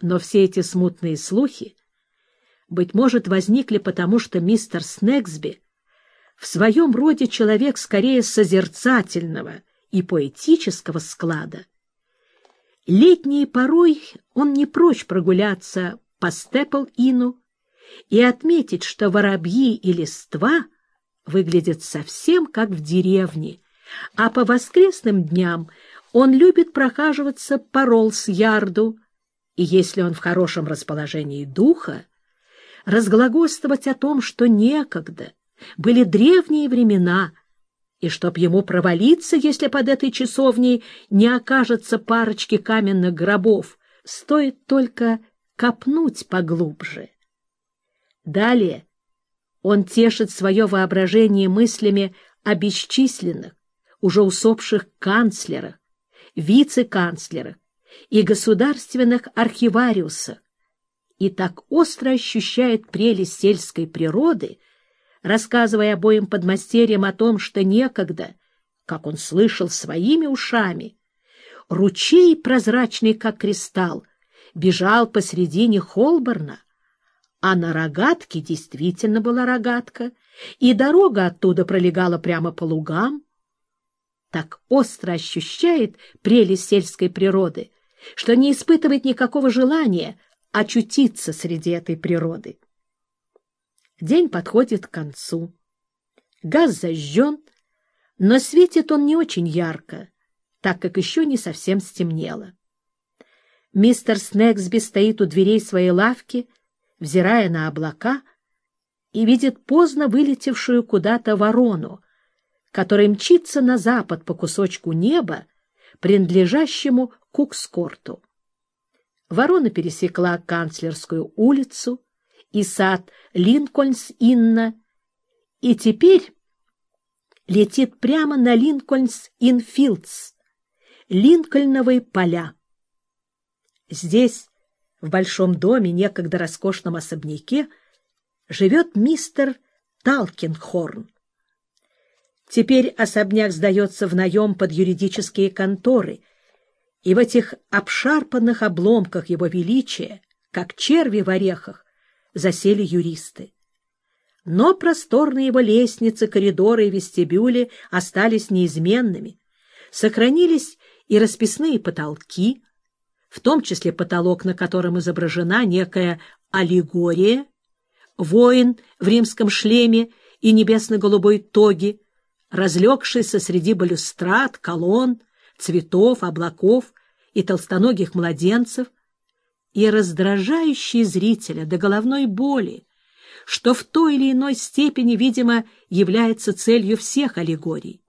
Но все эти смутные слухи, быть может, возникли потому, что мистер Снегсби в своем роде человек скорее созерцательного и поэтического склада. Летней порой он не прочь прогуляться по Степл-Ину и отметить, что воробьи и листва выглядят совсем как в деревне, а по воскресным дням он любит прохаживаться по Роллс-Ярду, и если он в хорошем расположении духа, разглагольствовать о том, что некогда были древние времена, и чтоб ему провалиться, если под этой часовней не окажется парочки каменных гробов, стоит только копнуть поглубже. Далее он тешит свое воображение мыслями о бесчисленных, уже усопших канцлерах, вице-канцлерах и государственных архивариусах, и так остро ощущает прелесть сельской природы, рассказывая обоим подмастерьям о том, что некогда, как он слышал своими ушами, ручей, прозрачный как кристалл, бежал посредине Холборна, а на рогатке действительно была рогатка, и дорога оттуда пролегала прямо по лугам. Так остро ощущает прелесть сельской природы, что не испытывает никакого желания очутиться среди этой природы. День подходит к концу. Газ зажжен, но светит он не очень ярко, так как еще не совсем стемнело. Мистер Снегсби стоит у дверей своей лавки, взирая на облака, и видит поздно вылетевшую куда-то ворону, которая мчится на запад по кусочку неба, принадлежащему Кукскорту. Ворона пересекла канцлерскую улицу и сад Линкольнс-Инна, и теперь летит прямо на Линкольнс-Инфилдс, Линкольновые поля. Здесь, в большом доме, некогда роскошном особняке, живет мистер Талкинхорн. Теперь особняк сдается в наем под юридические конторы — и в этих обшарпанных обломках его величия, как черви в орехах, засели юристы. Но просторные его лестницы, коридоры и вестибюли остались неизменными. Сохранились и расписные потолки, в том числе потолок, на котором изображена некая аллегория, воин в римском шлеме и небесно-голубой тоге, разлегшийся среди балюстрад, колонн, цветов, облаков и толстоногих младенцев, и раздражающий зрителя до головной боли, что в той или иной степени, видимо, является целью всех аллегорий.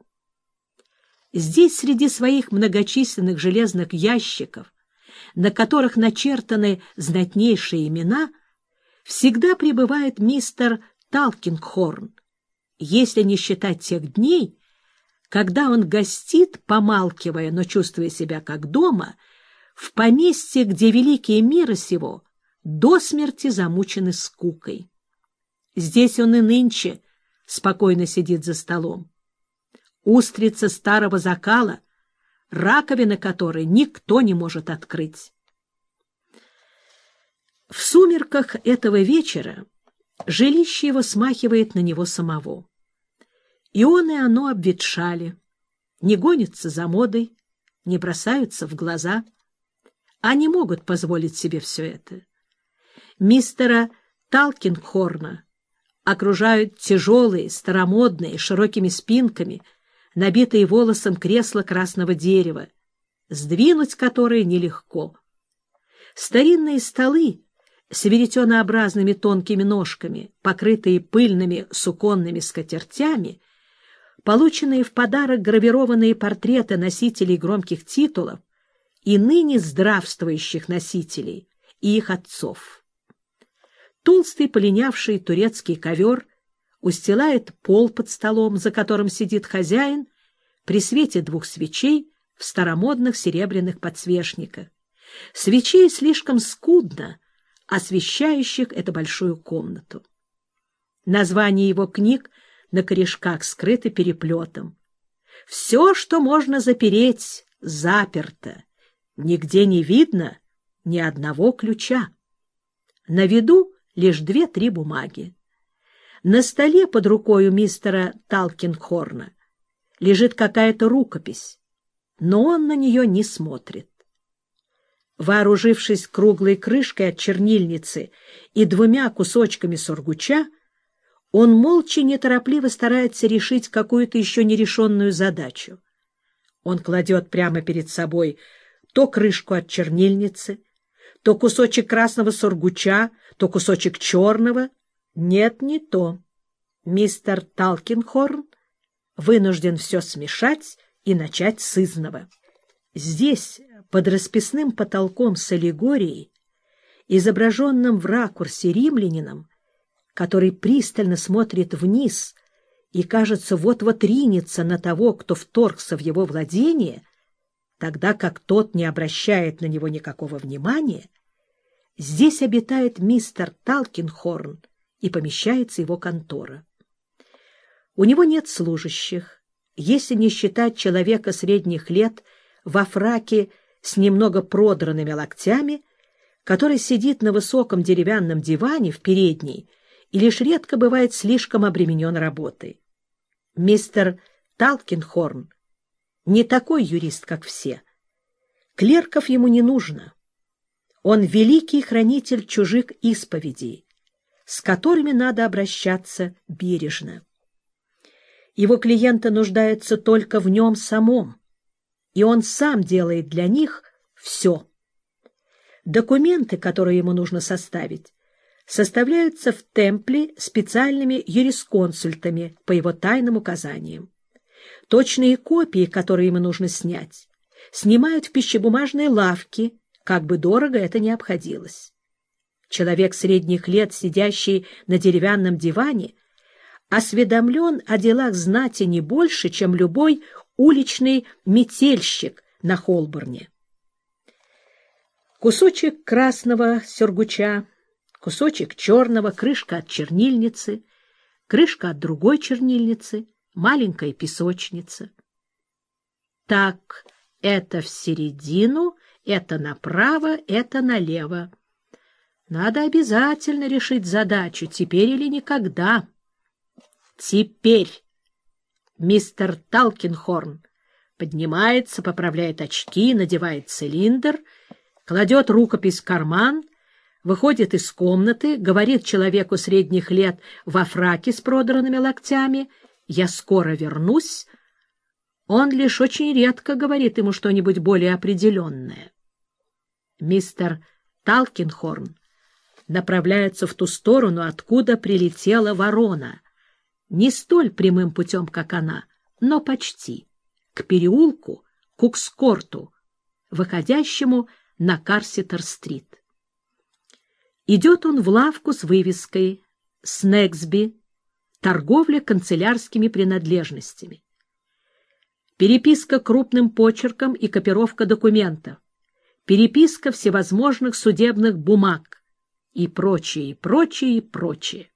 Здесь среди своих многочисленных железных ящиков, на которых начертаны знатнейшие имена, всегда пребывает мистер Талкингхорн, если не считать тех дней, когда он гостит, помалкивая, но чувствуя себя как дома, в поместье, где великие мира сего до смерти замучены скукой. Здесь он и нынче спокойно сидит за столом. Устрица старого закала, раковина которой никто не может открыть. В сумерках этого вечера жилище его смахивает на него самого. И он, и оно обветшали, не гонятся за модой, не бросаются в глаза. Они могут позволить себе все это. Мистера Талкинхорна окружают тяжелые, старомодные, широкими спинками, набитые волосом кресла красного дерева, сдвинуть которые нелегко. Старинные столы с веретенообразными тонкими ножками, покрытые пыльными суконными скатертями, полученные в подарок гравированные портреты носителей громких титулов и ныне здравствующих носителей и их отцов. Толстый полинявший турецкий ковер устилает пол под столом, за которым сидит хозяин, при свете двух свечей в старомодных серебряных подсвечниках. Свечей слишком скудно, освещающих эту большую комнату. Название его книг — на корешках скрыты переплетом. Все, что можно запереть, заперто. Нигде не видно, ни одного ключа. На виду лишь две-три бумаги. На столе под рукой у мистера Талкинхорна лежит какая-то рукопись, но он на нее не смотрит. Вооружившись круглой крышкой от чернильницы и двумя кусочками сургуча, он молча неторопливо старается решить какую-то еще нерешенную задачу. Он кладет прямо перед собой то крышку от чернильницы, то кусочек красного сургуча, то кусочек черного. Нет, не то. Мистер Талкинхорн вынужден все смешать и начать с изного. Здесь, под расписным потолком с аллегорией, изображенным в ракурсе римлянином, который пристально смотрит вниз и, кажется, вот-вот ринется на того, кто вторгся в его владение, тогда как тот не обращает на него никакого внимания, здесь обитает мистер Талкинхорн и помещается его контора. У него нет служащих, если не считать человека средних лет во фраке с немного продранными локтями, который сидит на высоком деревянном диване в передней и лишь редко бывает слишком обременен работой. Мистер Талкинхорн не такой юрист, как все. Клерков ему не нужно. Он великий хранитель чужих исповедей, с которыми надо обращаться бережно. Его клиенты нуждаются только в нем самом, и он сам делает для них все. Документы, которые ему нужно составить, составляются в темпле специальными юрисконсультами по его тайным указаниям. Точные копии, которые ему нужно снять, снимают в пищебумажной лавке, как бы дорого это ни обходилось. Человек средних лет, сидящий на деревянном диване, осведомлен о делах знати не больше, чем любой уличный метельщик на Холборне. Кусочек красного сюргуча кусочек черного, крышка от чернильницы, крышка от другой чернильницы, маленькая песочница. Так, это в середину, это направо, это налево. Надо обязательно решить задачу, теперь или никогда. Теперь мистер Талкинхорн поднимается, поправляет очки, надевает цилиндр, кладет рукопись в карман — выходит из комнаты, говорит человеку средних лет во фраке с продранными локтями «Я скоро вернусь». Он лишь очень редко говорит ему что-нибудь более определенное. Мистер Талкинхорн направляется в ту сторону, откуда прилетела ворона. Не столь прямым путем, как она, но почти, к переулку Кукскорту, выходящему на Карситер-стрит. Идет он в лавку с вывеской «Снегсби. Торговля канцелярскими принадлежностями». Переписка крупным почерком и копировка документов. Переписка всевозможных судебных бумаг. И прочее, и прочее, и прочее.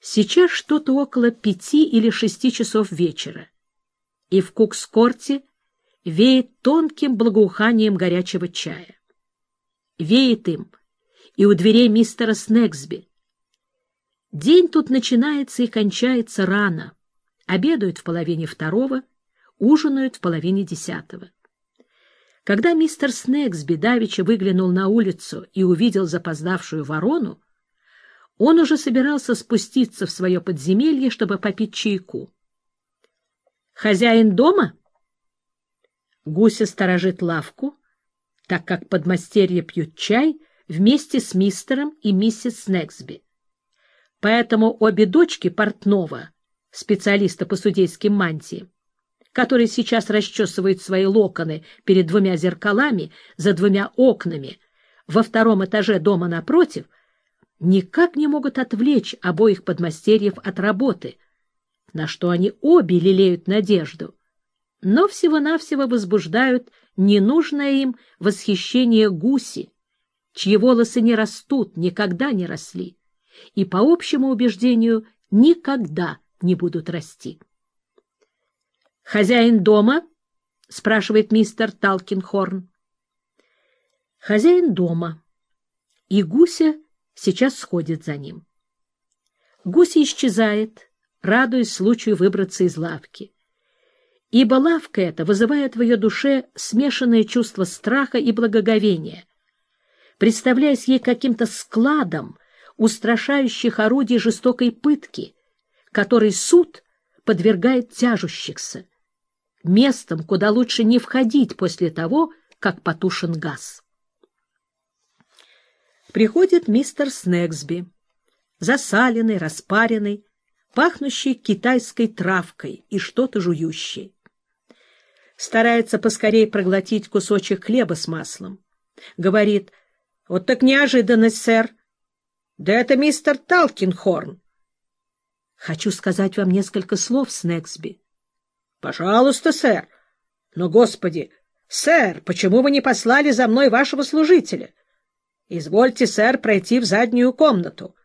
Сейчас что-то около пяти или шести часов вечера. И в Кукскорте веет тонким благоуханием горячего чая. Веет им — и у дверей мистера Снегсби. День тут начинается и кончается рано. Обедают в половине второго, ужинают в половине десятого. Когда мистер Снегсби давеча выглянул на улицу и увидел запоздавшую ворону, он уже собирался спуститься в свое подземелье, чтобы попить чайку. «Хозяин дома?» Гуся сторожит лавку, так как подмастерье пьют чай вместе с мистером и миссис Снегсби. Поэтому обе дочки портного, специалиста по судейским мантиям, который сейчас расчесывает свои локоны перед двумя зеркалами за двумя окнами во втором этаже дома напротив, никак не могут отвлечь обоих подмастерьев от работы, на что они обе лелеют надежду, но всего-навсего возбуждают ненужное им восхищение гуси, чьи волосы не растут, никогда не росли, и, по общему убеждению, никогда не будут расти. «Хозяин дома?» — спрашивает мистер Талкинхорн. Хозяин дома, и Гуся сейчас сходит за ним. Гуся исчезает, радуясь случаю выбраться из лавки. Ибо лавка эта вызывает в ее душе смешанное чувство страха и благоговения, представляясь ей каким-то складом устрашающих орудий жестокой пытки, который суд подвергает тяжущихся, местом, куда лучше не входить после того, как потушен газ. Приходит мистер Снегсби, засаленный, распаренный, пахнущий китайской травкой и что-то жующий. Старается поскорее проглотить кусочек хлеба с маслом. Говорит, вот так неожиданность, сэр. Да это мистер Талкинхорн. Хочу сказать вам несколько слов, Снегсби. — Пожалуйста, сэр. Но, господи, сэр, почему вы не послали за мной вашего служителя? Извольте, сэр, пройти в заднюю комнату.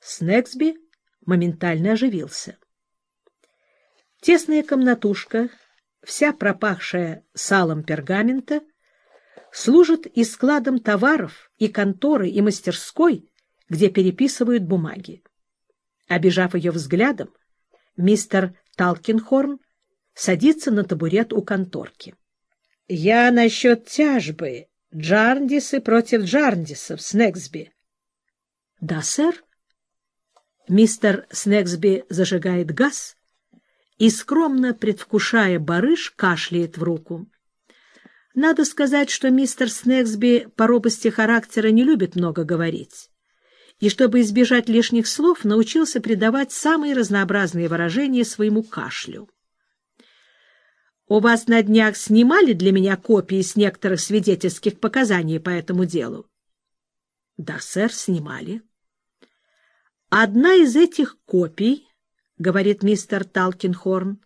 Снегсби моментально оживился. Тесная комнатушка, вся пропахшая салом пергамента, служит и складом товаров, и конторы, и мастерской, где переписывают бумаги. Обижав ее взглядом, мистер Талкинхорн садится на табурет у конторки. — Я насчет тяжбы. Джарндисы против Джарндисов, Снегсби. — Да, сэр. Мистер Снегсби зажигает газ и, скромно предвкушая барыш, кашляет в руку. Надо сказать, что мистер Снегсби по робости характера не любит много говорить и, чтобы избежать лишних слов, научился придавать самые разнообразные выражения своему кашлю. «У вас на днях снимали для меня копии с некоторых свидетельских показаний по этому делу?» «Да, сэр, снимали». «Одна из этих копий, — говорит мистер Талкинхорн,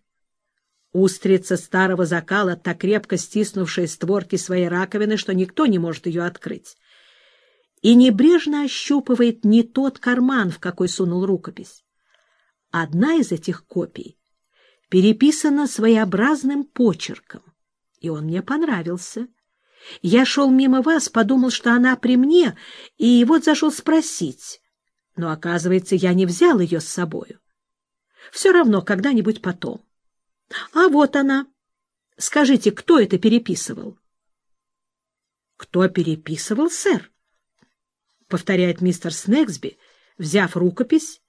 устрица старого закала, так крепко стиснувшая створки своей раковины, что никто не может ее открыть, и небрежно ощупывает не тот карман, в какой сунул рукопись. Одна из этих копий переписана своеобразным почерком, и он мне понравился. Я шел мимо вас, подумал, что она при мне, и вот зашел спросить, но, оказывается, я не взял ее с собою. Все равно когда-нибудь потом. А вот она. Скажите, кто это переписывал? — Кто переписывал, сэр? повторяет мистер Снегсби, взяв рукопись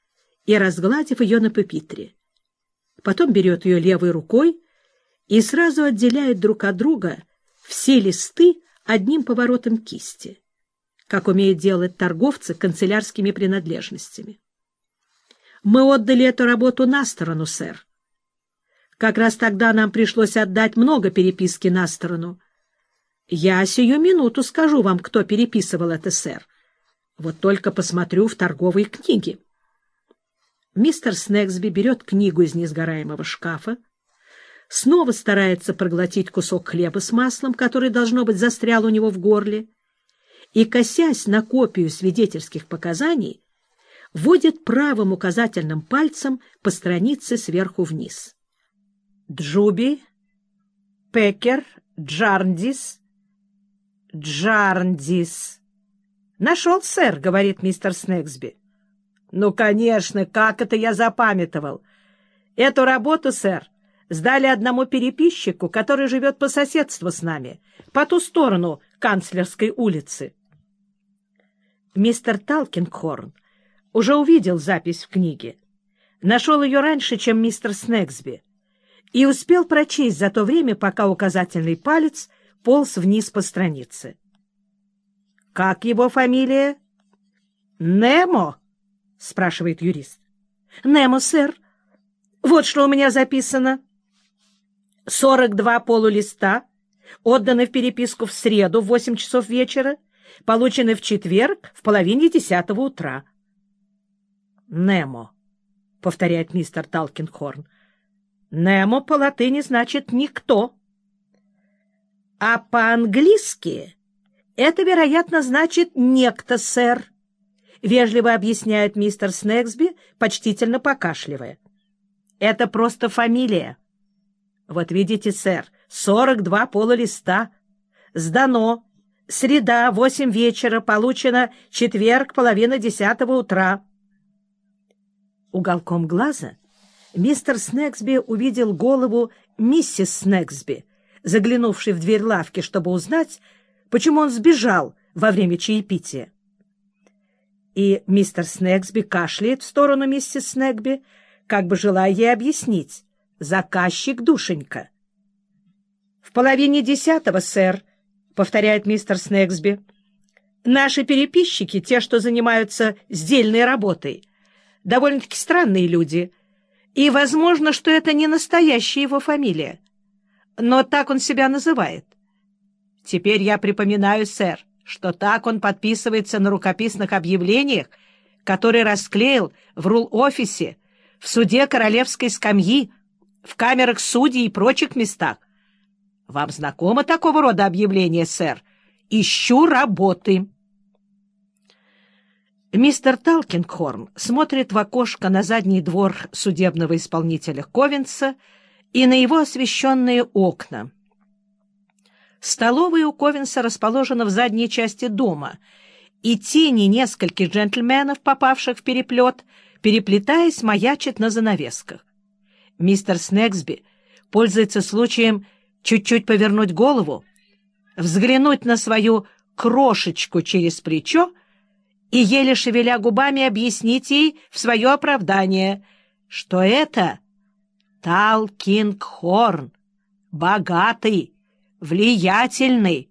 и разгладив ее на пепитре. Потом берет ее левой рукой и сразу отделяет друг от друга все листы одним поворотом кисти, как умеют делать торговцы канцелярскими принадлежностями. Мы отдали эту работу на сторону, сэр. Как раз тогда нам пришлось отдать много переписки на сторону. Я сию минуту скажу вам, кто переписывал это, сэр. Вот только посмотрю в торговые книги. Мистер Снегсби берет книгу из несгораемого шкафа, снова старается проглотить кусок хлеба с маслом, который, должно быть, застрял у него в горле, и, косясь на копию свидетельских показаний, водит правым указательным пальцем по странице сверху вниз. Джуби, Пекер, Джарндис, Джарндис. «Нашел, сэр», — говорит мистер Снегсби. «Ну, конечно, как это я запамятовал. Эту работу, сэр, сдали одному переписчику, который живет по соседству с нами, по ту сторону канцлерской улицы». Мистер Талкинхорн уже увидел запись в книге, нашел ее раньше, чем мистер Снегсби, и успел прочесть за то время, пока указательный палец полз вниз по странице. Как его фамилия? Немо? спрашивает юрист. Немо, сэр. Вот что у меня записано. Сорок два полулиста, отданы в переписку в среду в восемь часов вечера, получены в четверг в половине десятого утра. Немо, повторяет мистер Талкинхорн. Немо по латыни значит «никто». А по-английски «Это, вероятно, значит «некто, сэр», — вежливо объясняет мистер Снегсби, почтительно покашливая. «Это просто фамилия. Вот видите, сэр, сорок два полулиста. Сдано Среда, восемь вечера, получено четверг, половина десятого утра. Уголком глаза мистер Снегсби увидел голову миссис Снегсби, заглянувшей в дверь лавки, чтобы узнать, почему он сбежал во время чаепития. И мистер Снегсби кашляет в сторону миссис Снегби, как бы желая ей объяснить. Заказчик душенька. — В половине десятого, сэр, — повторяет мистер Снегсби. — Наши переписчики, те, что занимаются сдельной работой, довольно-таки странные люди, и возможно, что это не настоящая его фамилия. Но так он себя называет. Теперь я припоминаю, сэр, что так он подписывается на рукописных объявлениях, которые расклеил в рул-офисе, в суде королевской скамьи, в камерах судей и прочих местах. Вам знакомо такого рода объявление, сэр? Ищу работы. Мистер Талкингхорн смотрит в окошко на задний двор судебного исполнителя Ковенса и на его освещенные окна. Столовая у Ковенса расположена в задней части дома, и тени нескольких джентльменов, попавших в переплет, переплетаясь, маячат на занавесках. Мистер Снегсби пользуется случаем чуть-чуть повернуть голову, взглянуть на свою крошечку через плечо и, еле шевеля губами, объяснить ей в свое оправдание, что это? Тал Кинг Хорн, богатый, влиятельный,